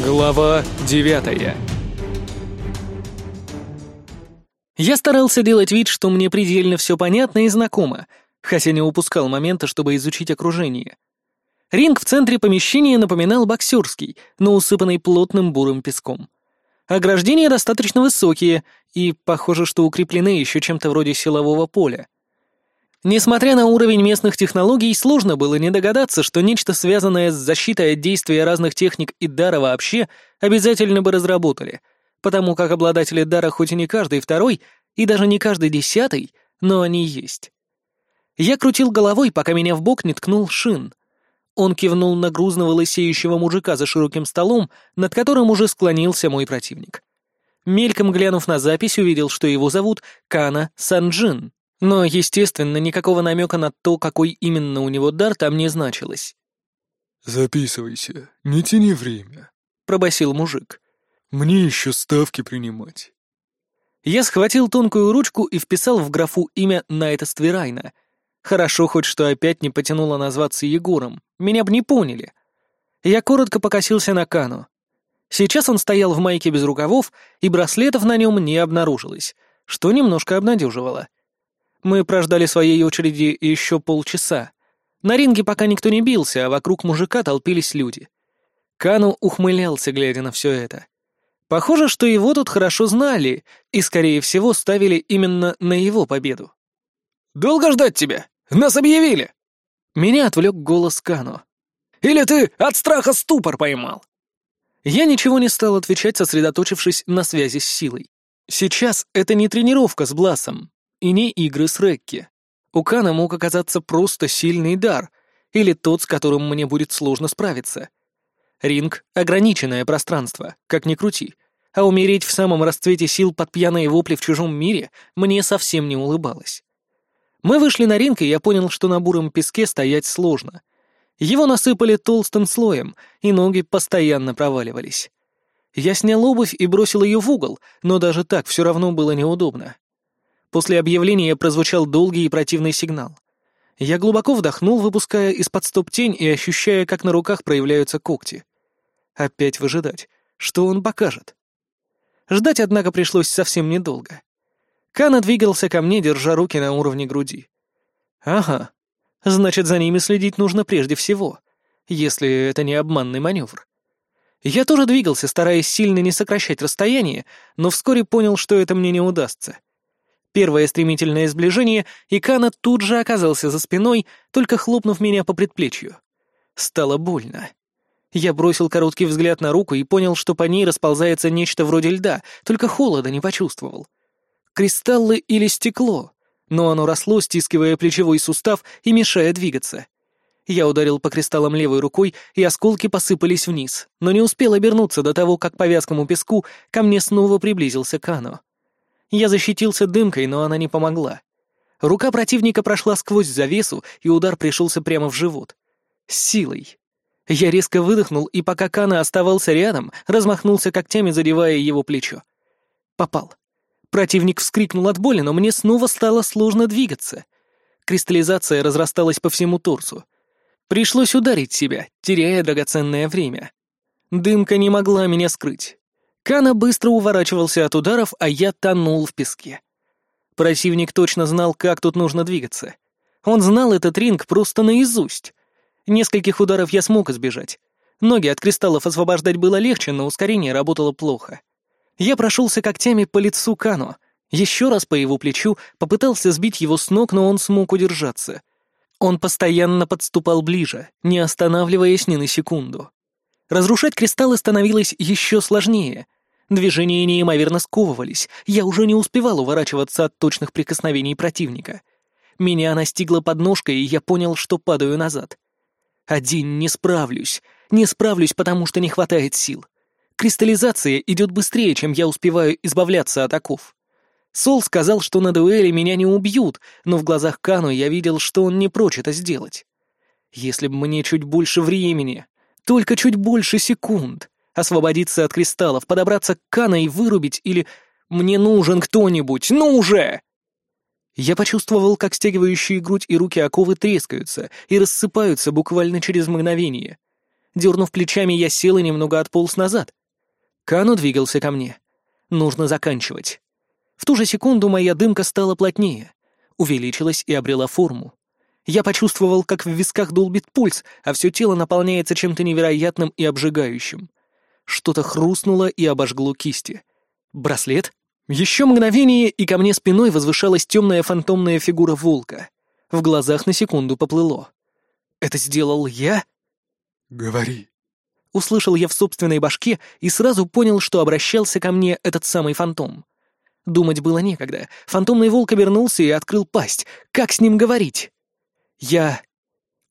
Глава девятая Я старался делать вид, что мне предельно все понятно и знакомо, хотя не упускал момента, чтобы изучить окружение. Ринг в центре помещения напоминал боксерский, но усыпанный плотным бурым песком. Ограждения достаточно высокие и, похоже, что укреплены еще чем-то вроде силового поля. Несмотря на уровень местных технологий, сложно было не догадаться, что нечто связанное с защитой от действия разных техник и дара вообще обязательно бы разработали, потому как обладатели дара хоть и не каждый второй, и даже не каждый десятый, но они есть. Я крутил головой, пока меня в бок не ткнул Шин. Он кивнул на грузного лысеющего мужика за широким столом, над которым уже склонился мой противник. Мельком глянув на запись, увидел, что его зовут Кана Санджин. Но, естественно, никакого намека на то, какой именно у него дар, там не значилось. «Записывайся, не тяни время», — пробасил мужик. «Мне еще ставки принимать». Я схватил тонкую ручку и вписал в графу имя Найта Ствирайна. Хорошо хоть что опять не потянуло назваться Егором, меня бы не поняли. Я коротко покосился на Кану. Сейчас он стоял в майке без рукавов, и браслетов на нем не обнаружилось, что немножко обнадеживало. Мы прождали своей очереди еще полчаса. На ринге пока никто не бился, а вокруг мужика толпились люди. Кану ухмылялся, глядя на все это. Похоже, что его тут хорошо знали и, скорее всего, ставили именно на его победу. «Долго ждать тебя? Нас объявили!» Меня отвлек голос Кану. «Или ты от страха ступор поймал?» Я ничего не стал отвечать, сосредоточившись на связи с силой. Сейчас это не тренировка с Бласом, и не игры с Рекки. У Кана мог оказаться просто сильный дар, или тот, с которым мне будет сложно справиться. Ринг — ограниченное пространство, как ни крути, а умереть в самом расцвете сил под пьяные вопли в чужом мире мне совсем не улыбалось. Мы вышли на ринг, и я понял, что на буром песке стоять сложно. Его насыпали толстым слоем, и ноги постоянно проваливались. Я снял обувь и бросил ее в угол, но даже так все равно было неудобно. После объявления прозвучал долгий и противный сигнал. Я глубоко вдохнул, выпуская из-под стоп тень и ощущая, как на руках проявляются когти. Опять выжидать. Что он покажет? Ждать, однако, пришлось совсем недолго. Кана двигался ко мне, держа руки на уровне груди. Ага. Значит, за ними следить нужно прежде всего, если это не обманный маневр. Я тоже двигался, стараясь сильно не сокращать расстояние, но вскоре понял, что это мне не удастся. Первое стремительное сближение, и Кана тут же оказался за спиной, только хлопнув меня по предплечью. Стало больно. Я бросил короткий взгляд на руку и понял, что по ней расползается нечто вроде льда, только холода не почувствовал. Кристаллы или стекло, но оно росло, стискивая плечевой сустав и мешая двигаться. Я ударил по кристаллам левой рукой, и осколки посыпались вниз, но не успел обернуться до того, как по вязкому песку ко мне снова приблизился Кано. Я защитился дымкой, но она не помогла. Рука противника прошла сквозь завесу, и удар пришелся прямо в живот. С силой. Я резко выдохнул, и пока Кана оставался рядом, размахнулся когтями, задевая его плечо. Попал. Противник вскрикнул от боли, но мне снова стало сложно двигаться. Кристаллизация разрасталась по всему торсу. Пришлось ударить себя, теряя драгоценное время. Дымка не могла меня скрыть. Кана быстро уворачивался от ударов, а я тонул в песке. Противник точно знал, как тут нужно двигаться. Он знал этот ринг просто наизусть. Нескольких ударов я смог избежать. Ноги от кристаллов освобождать было легче, но ускорение работало плохо. Я прошелся когтями по лицу Кано, еще раз по его плечу, попытался сбить его с ног, но он смог удержаться. Он постоянно подступал ближе, не останавливаясь ни на секунду. Разрушать кристаллы становилось еще сложнее. Движения неимоверно сковывались, я уже не успевал уворачиваться от точных прикосновений противника. Меня настигла подножка, и я понял, что падаю назад. Один не справлюсь, не справлюсь, потому что не хватает сил. Кристаллизация идет быстрее, чем я успеваю избавляться от оков. Сол сказал, что на дуэли меня не убьют, но в глазах Кану я видел, что он не прочь это сделать. Если бы мне чуть больше времени, только чуть больше секунд. Освободиться от кристаллов, подобраться к Кана и вырубить, или «Мне нужен кто-нибудь, ну уже!» Я почувствовал, как стягивающие грудь и руки оковы трескаются и рассыпаются буквально через мгновение. Дернув плечами, я сел и немного отполз назад. Кану двигался ко мне. Нужно заканчивать. В ту же секунду моя дымка стала плотнее, увеличилась и обрела форму. Я почувствовал, как в висках долбит пульс, а все тело наполняется чем-то невероятным и обжигающим. Что-то хрустнуло и обожгло кисти. Браслет? Еще мгновение, и ко мне спиной возвышалась темная фантомная фигура волка. В глазах на секунду поплыло. Это сделал я? «Говори», Услышал я в собственной башке и сразу понял, что обращался ко мне этот самый фантом. Думать было некогда. Фантомный волк обернулся и открыл пасть. Как с ним говорить? Я...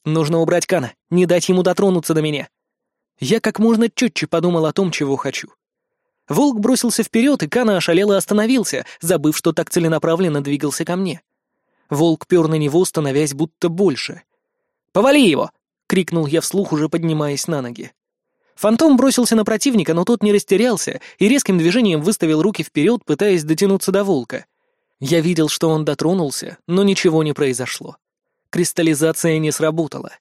Нужно убрать Кана, не дать ему дотронуться до меня. Я как можно четче подумал о том, чего хочу. Волк бросился вперед, и Кана ошалело остановился, забыв, что так целенаправленно двигался ко мне. Волк пер на него, становясь будто больше. «Повали его!» — крикнул я вслух, уже поднимаясь на ноги. Фантом бросился на противника, но тот не растерялся и резким движением выставил руки вперед, пытаясь дотянуться до волка. Я видел, что он дотронулся, но ничего не произошло. Кристаллизация не сработала.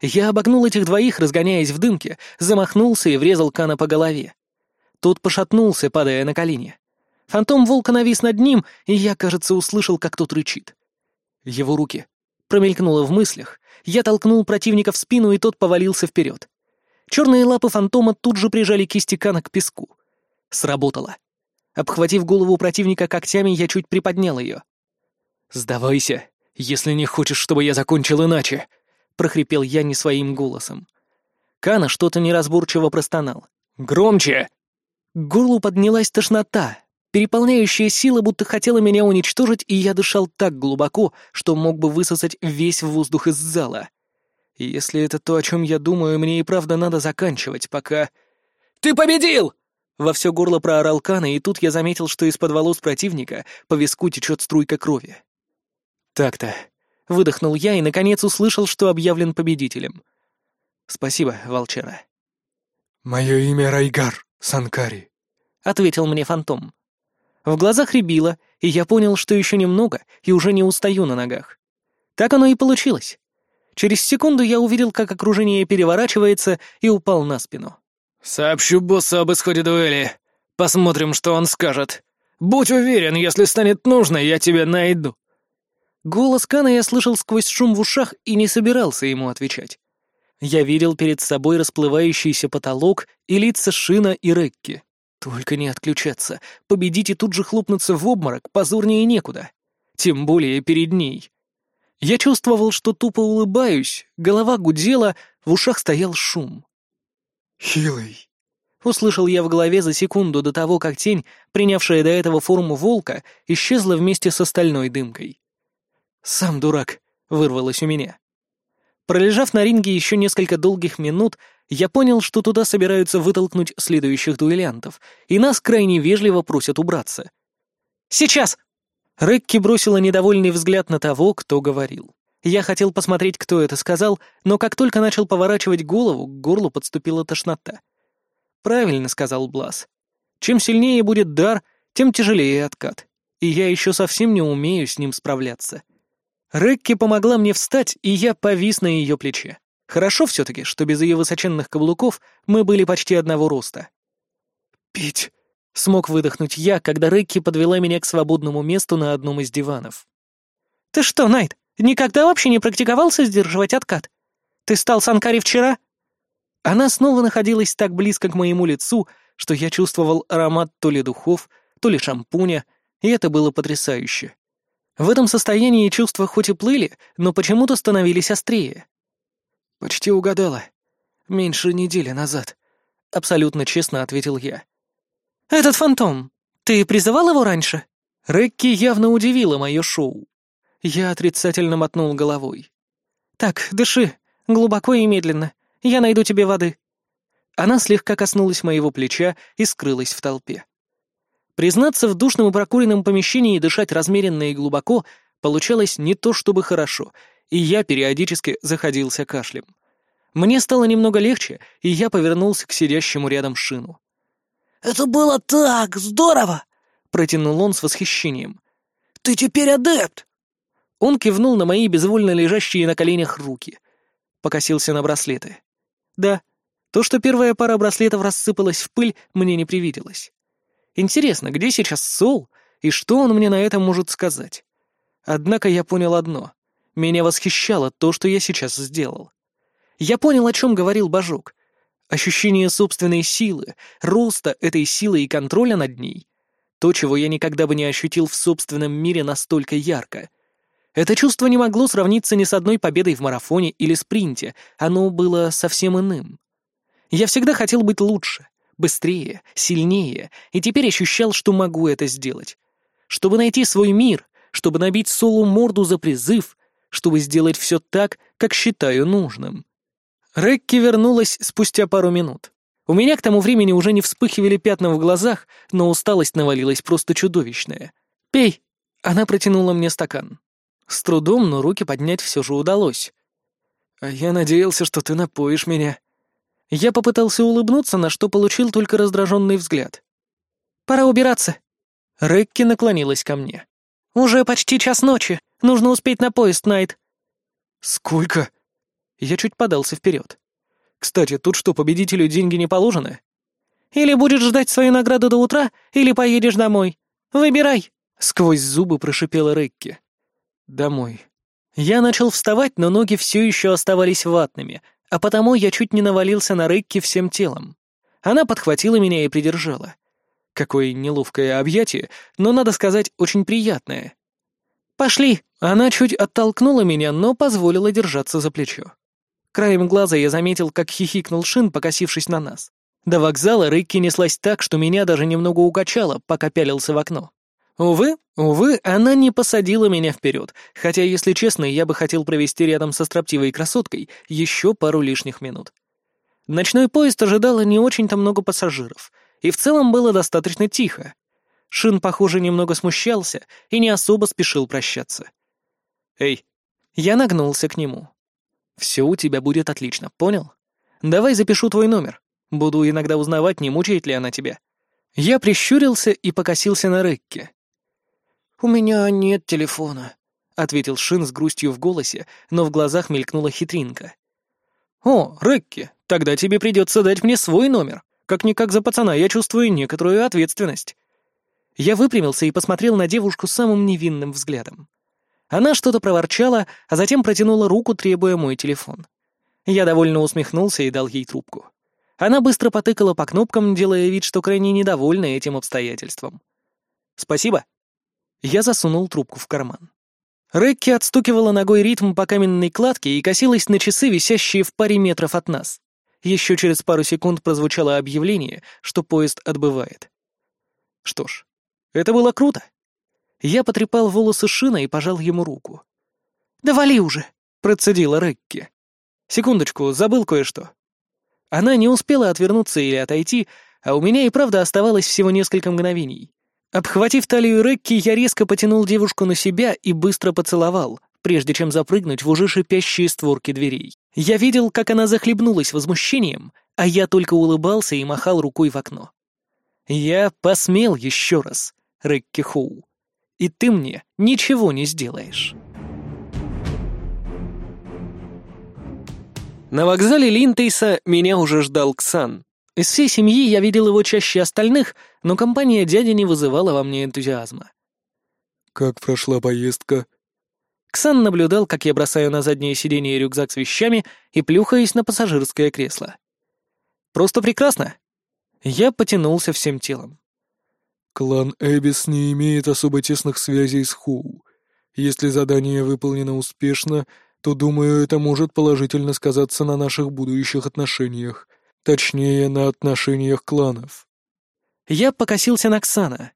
Я обогнул этих двоих, разгоняясь в дымке, замахнулся и врезал Кана по голове. Тот пошатнулся, падая на колени. Фантом волка навис над ним, и я, кажется, услышал, как тот рычит. Его руки. Промелькнуло в мыслях. Я толкнул противника в спину, и тот повалился вперед. Черные лапы фантома тут же прижали кисти Кана к песку. Сработало. Обхватив голову противника когтями, я чуть приподнял ее. «Сдавайся, если не хочешь, чтобы я закончил иначе», — прохрипел я не своим голосом. Кана что-то неразборчиво простонал. «Громче!» К горлу поднялась тошнота, переполняющая сила будто хотела меня уничтожить, и я дышал так глубоко, что мог бы высосать весь воздух из зала. Если это то, о чем я думаю, мне и правда надо заканчивать, пока... «Ты победил!» Во все горло проорал Кана, и тут я заметил, что из-под волос противника по виску течет струйка крови. «Так-то», — выдохнул я и, наконец, услышал, что объявлен победителем. «Спасибо, волчара». «Мое имя Райгар Санкари», — ответил мне фантом. В глазах рябило, и я понял, что еще немного, и уже не устаю на ногах. Так оно и получилось. Через секунду я увидел, как окружение переворачивается, и упал на спину. «Сообщу боссу об исходе дуэли. Посмотрим, что он скажет. Будь уверен, если станет нужно, я тебя найду». Голос Кана я слышал сквозь шум в ушах и не собирался ему отвечать. Я видел перед собой расплывающийся потолок и лица Шина и Рекки. Только не отключаться. Победить и тут же хлопнуться в обморок позорнее некуда. Тем более перед ней. Я чувствовал, что тупо улыбаюсь, голова гудела, в ушах стоял шум. «Хилый!» — услышал я в голове за секунду до того, как тень, принявшая до этого форму волка, исчезла вместе с остальной дымкой. «Сам дурак!» — вырвалось у меня. Пролежав на ринге еще несколько долгих минут, я понял, что туда собираются вытолкнуть следующих дуэлянтов, и нас крайне вежливо просят убраться. «Сейчас!» Рекки бросила недовольный взгляд на того, кто говорил. Я хотел посмотреть, кто это сказал, но как только начал поворачивать голову, к горлу подступила тошнота. «Правильно», — сказал Блас. «Чем сильнее будет дар, тем тяжелее откат. И я еще совсем не умею с ним справляться». Рекки помогла мне встать, и я повис на ее плече. Хорошо все-таки, что без ее высоченных каблуков мы были почти одного роста. «Пить», Смог выдохнуть я, когда Рекки подвела меня к свободному месту на одном из диванов. «Ты что, Найт, никогда вообще не практиковался сдерживать откат? Ты стал Санкари вчера?» Она снова находилась так близко к моему лицу, что я чувствовал аромат то ли духов, то ли шампуня, и это было потрясающе. В этом состоянии чувства хоть и плыли, но почему-то становились острее. «Почти угадала. Меньше недели назад», — абсолютно честно ответил я. «Этот фантом, ты призывал его раньше?» Рекки явно удивила мое шоу. Я отрицательно мотнул головой. «Так, дыши, глубоко и медленно. Я найду тебе воды». Она слегка коснулась моего плеча и скрылась в толпе. Признаться, в душном и прокуренном помещении дышать размеренно и глубоко получалось не то чтобы хорошо, и я периодически заходился кашлем. Мне стало немного легче, и я повернулся к сидящему рядом шину. «Это было так здорово!» — протянул он с восхищением. «Ты теперь адепт!» Он кивнул на мои безвольно лежащие на коленях руки. Покосился на браслеты. «Да, То, что первая пара браслетов рассыпалась в пыль, мне не привиделось. Интересно, где сейчас Сол, и что он мне на это может сказать? Однако я понял одно. Меня восхищало то, что я сейчас сделал. Я понял, о чем говорил Бажок. Ощущение собственной силы, роста этой силы и контроля над ней. То, чего я никогда бы не ощутил в собственном мире настолько ярко. Это чувство не могло сравниться ни с одной победой в марафоне или спринте, оно было совсем иным. Я всегда хотел быть лучше, быстрее, сильнее, и теперь ощущал, что могу это сделать. Чтобы найти свой мир, чтобы набить Солу морду за призыв, чтобы сделать все так, как считаю нужным. Рекки вернулась спустя пару минут. У меня к тому времени уже не вспыхивали пятна в глазах, но усталость навалилась просто чудовищная. «Пей!» Она протянула мне стакан. С трудом, но руки поднять все же удалось. «А я надеялся, что ты напоишь меня». Я попытался улыбнуться, на что получил только раздраженный взгляд. «Пора убираться». Рекки наклонилась ко мне. «Уже почти час ночи. Нужно успеть на поезд, Найт». «Сколько?» Я чуть подался вперед. «Кстати, тут что, победителю деньги не положены?» «Или будешь ждать свою награду до утра, или поедешь домой. Выбирай!» Сквозь зубы прошипела Рекки. «Домой». Я начал вставать, но ноги все еще оставались ватными, а потому я чуть не навалился на Рекки всем телом. Она подхватила меня и придержала. Какое неловкое объятие, но, надо сказать, очень приятное. «Пошли!» Она чуть оттолкнула меня, но позволила держаться за плечо. Краем глаза я заметил, как хихикнул Шин, покосившись на нас. До вокзала Рыкки неслась так, что меня даже немного укачало, пока пялился в окно. Увы, увы, она не посадила меня вперед, хотя, если честно, я бы хотел провести рядом со строптивой красоткой еще пару лишних минут. Ночной поезд ожидало не очень-то много пассажиров, и в целом было достаточно тихо. Шин, похоже, немного смущался и не особо спешил прощаться. «Эй!» Я нагнулся к нему. Все у тебя будет отлично, понял? Давай запишу твой номер. Буду иногда узнавать, не мучает ли она тебя. Я прищурился и покосился на Рекке. «У меня нет телефона», — ответил Шин с грустью в голосе, но в глазах мелькнула хитринка. «О, Рекки, тогда тебе придется дать мне свой номер. Как-никак за пацана я чувствую некоторую ответственность». Я выпрямился и посмотрел на девушку самым невинным взглядом. Она что-то проворчала, а затем протянула руку, требуя мой телефон. Я довольно усмехнулся и дал ей трубку. Она быстро потыкала по кнопкам, делая вид, что крайне недовольна этим обстоятельством. «Спасибо». Я засунул трубку в карман. Рекки отстукивала ногой ритм по каменной кладке и косилась на часы, висящие в паре метров от нас. Еще через пару секунд прозвучало объявление, что поезд отбывает. Что ж, это было круто. Я потрепал волосы Шина и пожал ему руку. «Да вали уже!» — процедила Рекки. «Секундочку, забыл кое-что». Она не успела отвернуться или отойти, а у меня и правда оставалось всего несколько мгновений. Обхватив талию Рекки, я резко потянул девушку на себя и быстро поцеловал, прежде чем запрыгнуть в уже шипящие створки дверей. Я видел, как она захлебнулась возмущением, а я только улыбался и махал рукой в окно. Я посмел еще раз, Рекки Хоу и ты мне ничего не сделаешь. На вокзале Линтейса меня уже ждал Ксан. Из всей семьи я видел его чаще остальных, но компания дяди не вызывала во мне энтузиазма. «Как прошла поездка?» Ксан наблюдал, как я бросаю на заднее сиденье рюкзак с вещами и плюхаюсь на пассажирское кресло. «Просто прекрасно!» Я потянулся всем телом. Клан Эбис не имеет особо тесных связей с Хоу. Если задание выполнено успешно, то, думаю, это может положительно сказаться на наших будущих отношениях. Точнее, на отношениях кланов. Я покосился на Ксана.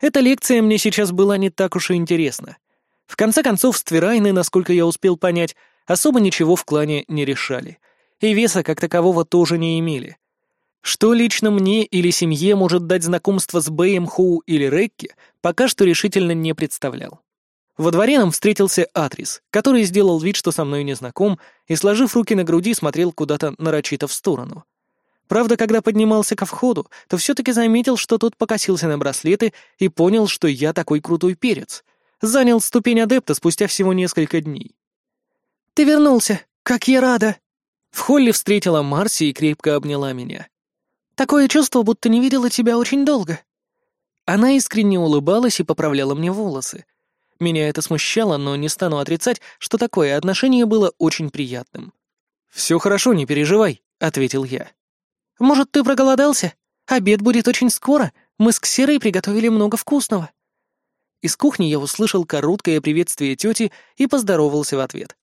Эта лекция мне сейчас была не так уж и интересна. В конце концов, Стверайны, насколько я успел понять, особо ничего в клане не решали. И веса как такового тоже не имели. Что лично мне или семье может дать знакомство с Бэем Хоу или Рекки, пока что решительно не представлял. Во дворе нам встретился Атрис, который сделал вид, что со мной не знаком, и, сложив руки на груди, смотрел куда-то нарочито в сторону. Правда, когда поднимался ко входу, то все-таки заметил, что тот покосился на браслеты и понял, что я такой крутой перец. Занял ступень адепта спустя всего несколько дней. «Ты вернулся! Как я рада!» В холле встретила Марси и крепко обняла меня. «Такое чувство, будто не видела тебя очень долго». Она искренне улыбалась и поправляла мне волосы. Меня это смущало, но не стану отрицать, что такое отношение было очень приятным. «Все хорошо, не переживай», — ответил я. «Может, ты проголодался? Обед будет очень скоро. Мы с Ксерой приготовили много вкусного». Из кухни я услышал короткое приветствие тети и поздоровался в ответ.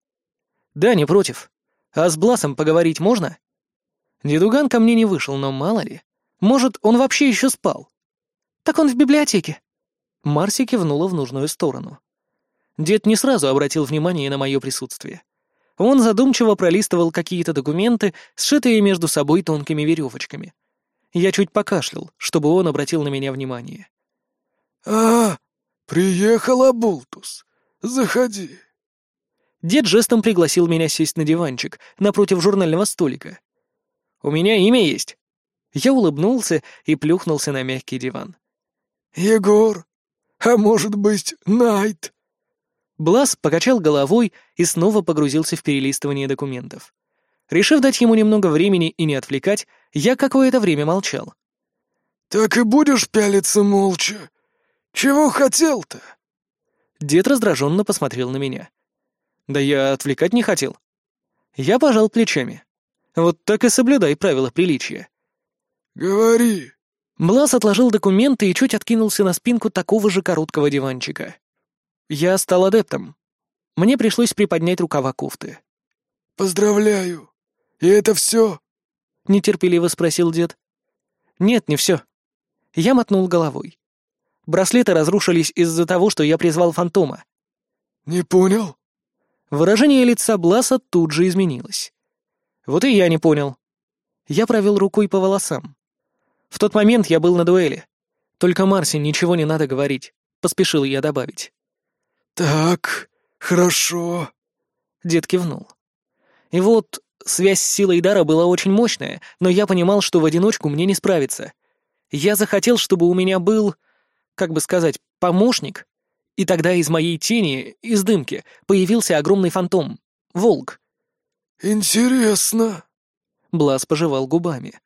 «Да, не против. А с Бласом поговорить можно?» Дедуган ко мне не вышел, но мало ли. Может, он вообще еще спал? «Так он в библиотеке». Марси кивнула в нужную сторону. Дед не сразу обратил внимание на мое присутствие. Он задумчиво пролистывал какие-то документы, сшитые между собой тонкими веревочками. Я чуть покашлял, чтобы он обратил на меня внимание. «А, приехал Абултус. Заходи». Дед жестом пригласил меня сесть на диванчик напротив журнального столика. «У меня имя есть». Я улыбнулся и плюхнулся на мягкий диван. «Егор, а может быть, Найт?» Блас покачал головой и снова погрузился в перелистывание документов. Решив дать ему немного времени и не отвлекать, я какое-то время молчал. «Так и будешь пялиться молча? Чего хотел-то?» Дед раздраженно посмотрел на меня. «Да я отвлекать не хотел». Я пожал плечами. «Вот так и соблюдай правила приличия». «Говори», Блас отложил документы и чуть откинулся на спинку такого же короткого диванчика. Я стал адептом. Мне пришлось приподнять рукава кофты. «Поздравляю! И это все?» — нетерпеливо спросил дед. «Нет, не все». Я мотнул головой. Браслеты разрушились из-за того, что я призвал фантома. «Не понял?» Выражение лица Бласа тут же изменилось. Вот и я не понял. Я провел рукой по волосам. В тот момент я был на дуэли. Только Марсе ничего не надо говорить, поспешил я добавить. «Так, хорошо», — дед кивнул. И вот связь с силой дара была очень мощная, но я понимал, что в одиночку мне не справиться. Я захотел, чтобы у меня был, как бы сказать, помощник, и тогда из моей тени, из дымки, появился огромный фантом — волк. «Интересно», — Блас пожевал губами.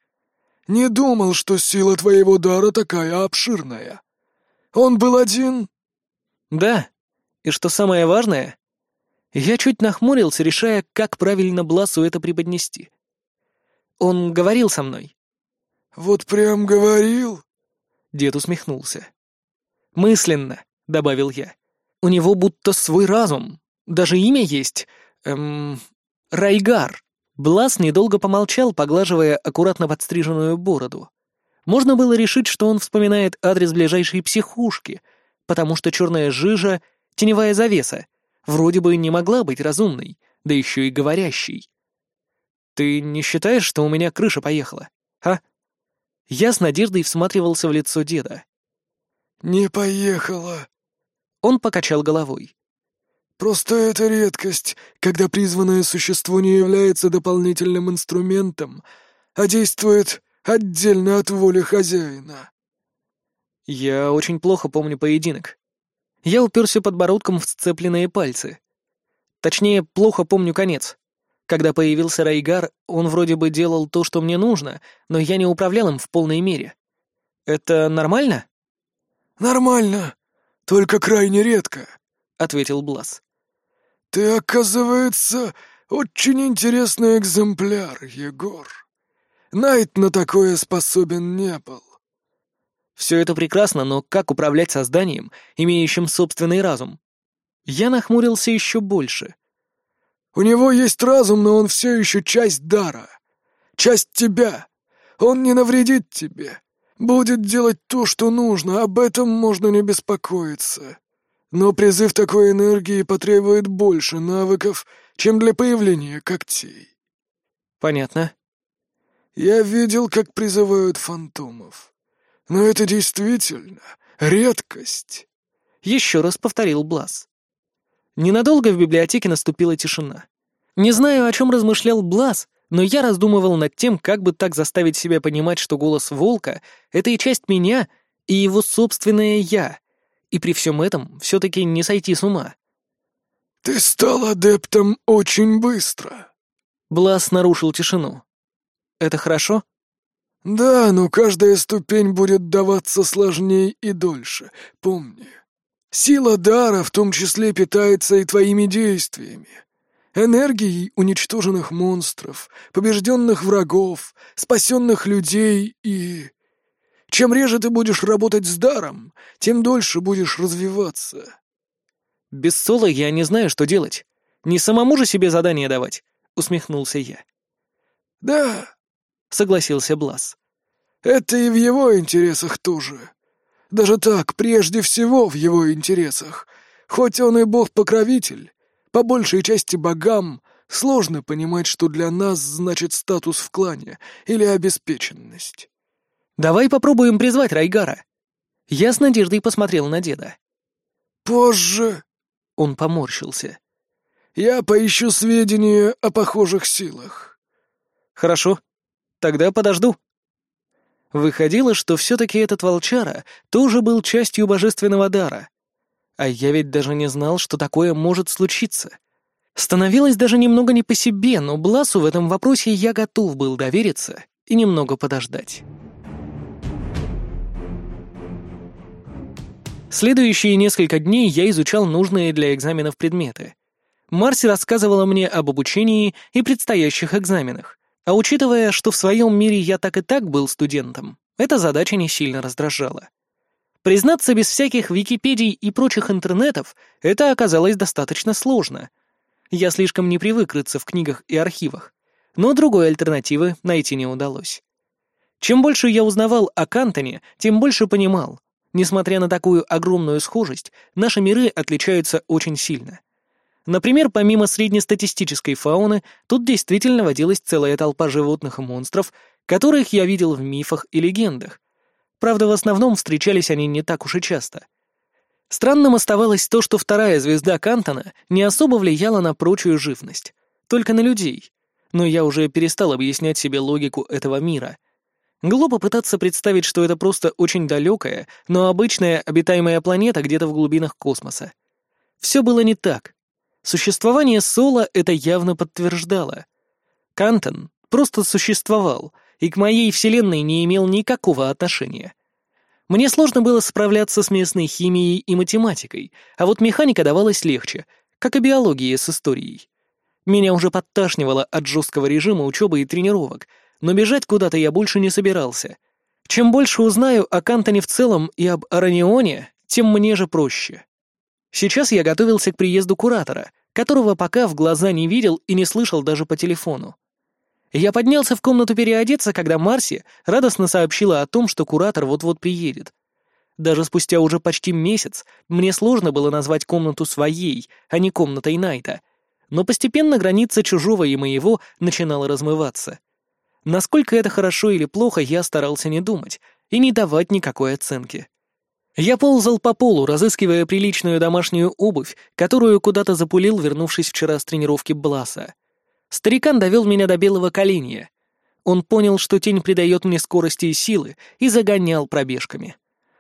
Не думал, что сила твоего дара такая обширная. Он был один?» «Да. И что самое важное, я чуть нахмурился, решая, как правильно Бласу это преподнести. Он говорил со мной. «Вот прям говорил?» Дед усмехнулся. «Мысленно», — добавил я. «У него будто свой разум. Даже имя есть. Эм... Райгар». Блас недолго помолчал, поглаживая аккуратно подстриженную бороду. Можно было решить, что он вспоминает адрес ближайшей психушки, потому что черная жижа — теневая завеса, вроде бы не могла быть разумной, да еще и говорящей. «Ты не считаешь, что у меня крыша поехала, а?» Я с надеждой всматривался в лицо деда. «Не поехала». Он покачал головой. Просто это редкость, когда призванное существо не является дополнительным инструментом, а действует отдельно от воли хозяина. Я очень плохо помню поединок. Я уперся подбородком в сцепленные пальцы. Точнее, плохо помню конец. Когда появился Райгар, он вроде бы делал то, что мне нужно, но я не управлял им в полной мере. Это нормально? Нормально, только крайне редко, — ответил Блас. «Ты, оказывается, очень интересный экземпляр, Егор. Найт на такое способен не был». Все это прекрасно, но как управлять созданием, имеющим собственный разум? Я нахмурился еще больше. «У него есть разум, но он все еще часть дара. Часть тебя. Он не навредит тебе. Будет делать то, что нужно, об этом можно не беспокоиться. Но призыв такой энергии потребует больше навыков, чем для появления когтей. Понятно. Я видел, как призывают фантомов. Но это действительно редкость. Еще раз повторил Блас. Ненадолго в библиотеке наступила тишина. Не знаю, о чем размышлял Блас, но я раздумывал над тем, как бы так заставить себя понимать, что голос волка — это и часть меня, и его собственное «я», и при всем этом все-таки не сойти с ума. «Ты стал адептом очень быстро». Блас нарушил тишину. «Это хорошо?» «Да, но каждая ступень будет даваться сложнее и дольше, помни. Сила дара в том числе питается и твоими действиями. Энергией уничтоженных монстров, побежденных врагов, спасенных людей и... Чем реже ты будешь работать с даром, тем дольше будешь развиваться». «Без Соло я не знаю, что делать. Не самому же себе задание давать», — усмехнулся я. «Да», — согласился Блас. «Это и в его интересах тоже. Даже так, прежде всего в его интересах. Хоть он и бог-покровитель, по большей части богам сложно понимать, что для нас значит статус в клане или обеспеченность». «Давай попробуем призвать Райгара». Я с надеждой посмотрел на деда. «Позже», он поморщился. «Я поищу сведения о похожих силах». «Хорошо. Тогда подожду». Выходило, что все-таки этот волчара тоже был частью божественного дара. А я ведь даже не знал, что такое может случиться. Становилось даже немного не по себе, но Бласу в этом вопросе я готов был довериться и немного подождать. Следующие несколько дней я изучал нужные для экзаменов предметы. Марси рассказывала мне об обучении и предстоящих экзаменах, а учитывая, что в своем мире я так и так был студентом, эта задача не сильно раздражала. Признаться, без всяких Википедий и прочих интернетов это оказалось достаточно сложно. Я слишком не привык рыться в книгах и архивах, но другой альтернативы найти не удалось. Чем больше я узнавал о Кантоне, тем больше понимал, Несмотря на такую огромную схожесть, наши миры отличаются очень сильно. Например, помимо среднестатистической фауны, тут действительно водилась целая толпа животных и монстров, которых я видел в мифах и легендах. Правда, в основном встречались они не так уж и часто. Странным оставалось то, что вторая звезда Кантона не особо влияла на прочую живность, только на людей. Но я уже перестал объяснять себе логику этого мира — Глупо пытаться представить, что это просто очень далекая, но обычная обитаемая планета где-то в глубинах космоса. Все было не так. Существование Соло это явно подтверждало. Кантон просто существовал и к моей вселенной не имел никакого отношения. Мне сложно было справляться с местной химией и математикой, а вот механика давалась легче, как и биология с историей. Меня уже подташнивало от жесткого режима учебы и тренировок — но бежать куда-то я больше не собирался. Чем больше узнаю о Кантоне в целом и об Аранионе, тем мне же проще. Сейчас я готовился к приезду куратора, которого пока в глаза не видел и не слышал даже по телефону. Я поднялся в комнату переодеться, когда Марси радостно сообщила о том, что куратор вот-вот приедет. Даже спустя уже почти месяц мне сложно было назвать комнату своей, а не комнатой Найта. Но постепенно граница чужого и моего начинала размываться. Насколько это хорошо или плохо, я старался не думать и не давать никакой оценки. Я ползал по полу, разыскивая приличную домашнюю обувь, которую куда-то запулил, вернувшись вчера с тренировки Бласа. Старикан довел меня до белого коленя. Он понял, что тень придает мне скорости и силы, и загонял пробежками.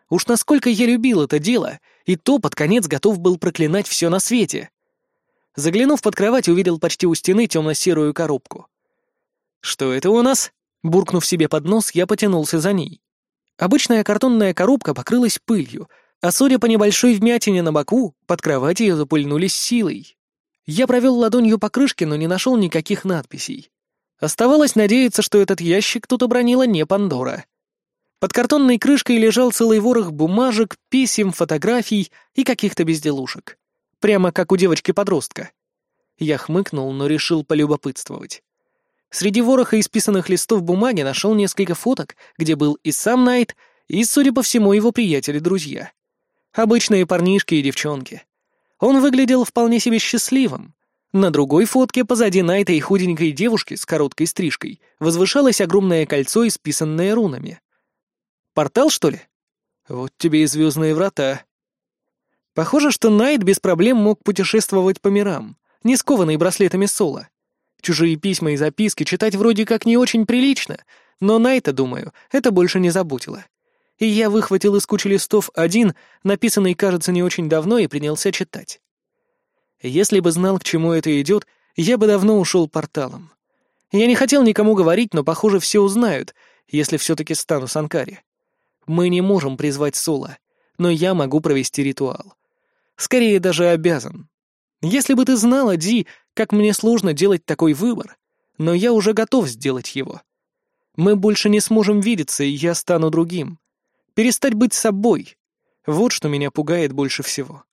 Уж насколько я любил это дело, и то под конец готов был проклинать все на свете. Заглянув под кровать, увидел почти у стены темно-серую коробку. «Что это у нас?» Буркнув себе под нос, я потянулся за ней. Обычная картонная коробка покрылась пылью, а судя по небольшой вмятине на боку, под кровать ее запульнулись силой. Я провел ладонью по крышке, но не нашел никаких надписей. Оставалось надеяться, что этот ящик тут обронила не Пандора. Под картонной крышкой лежал целый ворох бумажек, писем, фотографий и каких-то безделушек. Прямо как у девочки-подростка. Я хмыкнул, но решил полюбопытствовать. Среди вороха исписанных листов бумаги нашел несколько фоток, где был и сам Найт, и, судя по всему, его приятели-друзья. Обычные парнишки и девчонки. Он выглядел вполне себе счастливым. На другой фотке позади Найта и худенькой девушки с короткой стрижкой возвышалось огромное кольцо, исписанное рунами. Портал, что ли? Вот тебе и звездные врата. Похоже, что Найт без проблем мог путешествовать по мирам, не скованный браслетами Сола. Чужие письма и записки читать вроде как не очень прилично, но Найта, думаю, это больше не заботило. И я выхватил из кучи листов один, написанный, кажется, не очень давно, и принялся читать. Если бы знал, к чему это идет, я бы давно ушел порталом. Я не хотел никому говорить, но, похоже, все узнают, если все-таки стану Санкари. Мы не можем призвать Сола, но я могу провести ритуал. Скорее, даже обязан. Если бы ты знала, Ди, как мне сложно делать такой выбор, но я уже готов сделать его. Мы больше не сможем видеться, и я стану другим. Перестать быть собой. Вот что меня пугает больше всего.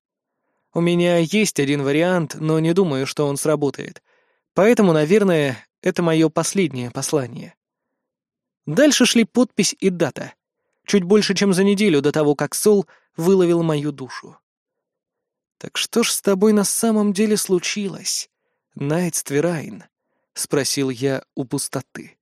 У меня есть один вариант, но не думаю, что он сработает. Поэтому, наверное, это мое последнее послание. Дальше шли подпись и дата. Чуть больше, чем за неделю до того, как Сол выловил мою душу. «Так что ж с тобой на самом деле случилось, Найтс Твирайн?» — спросил я у пустоты.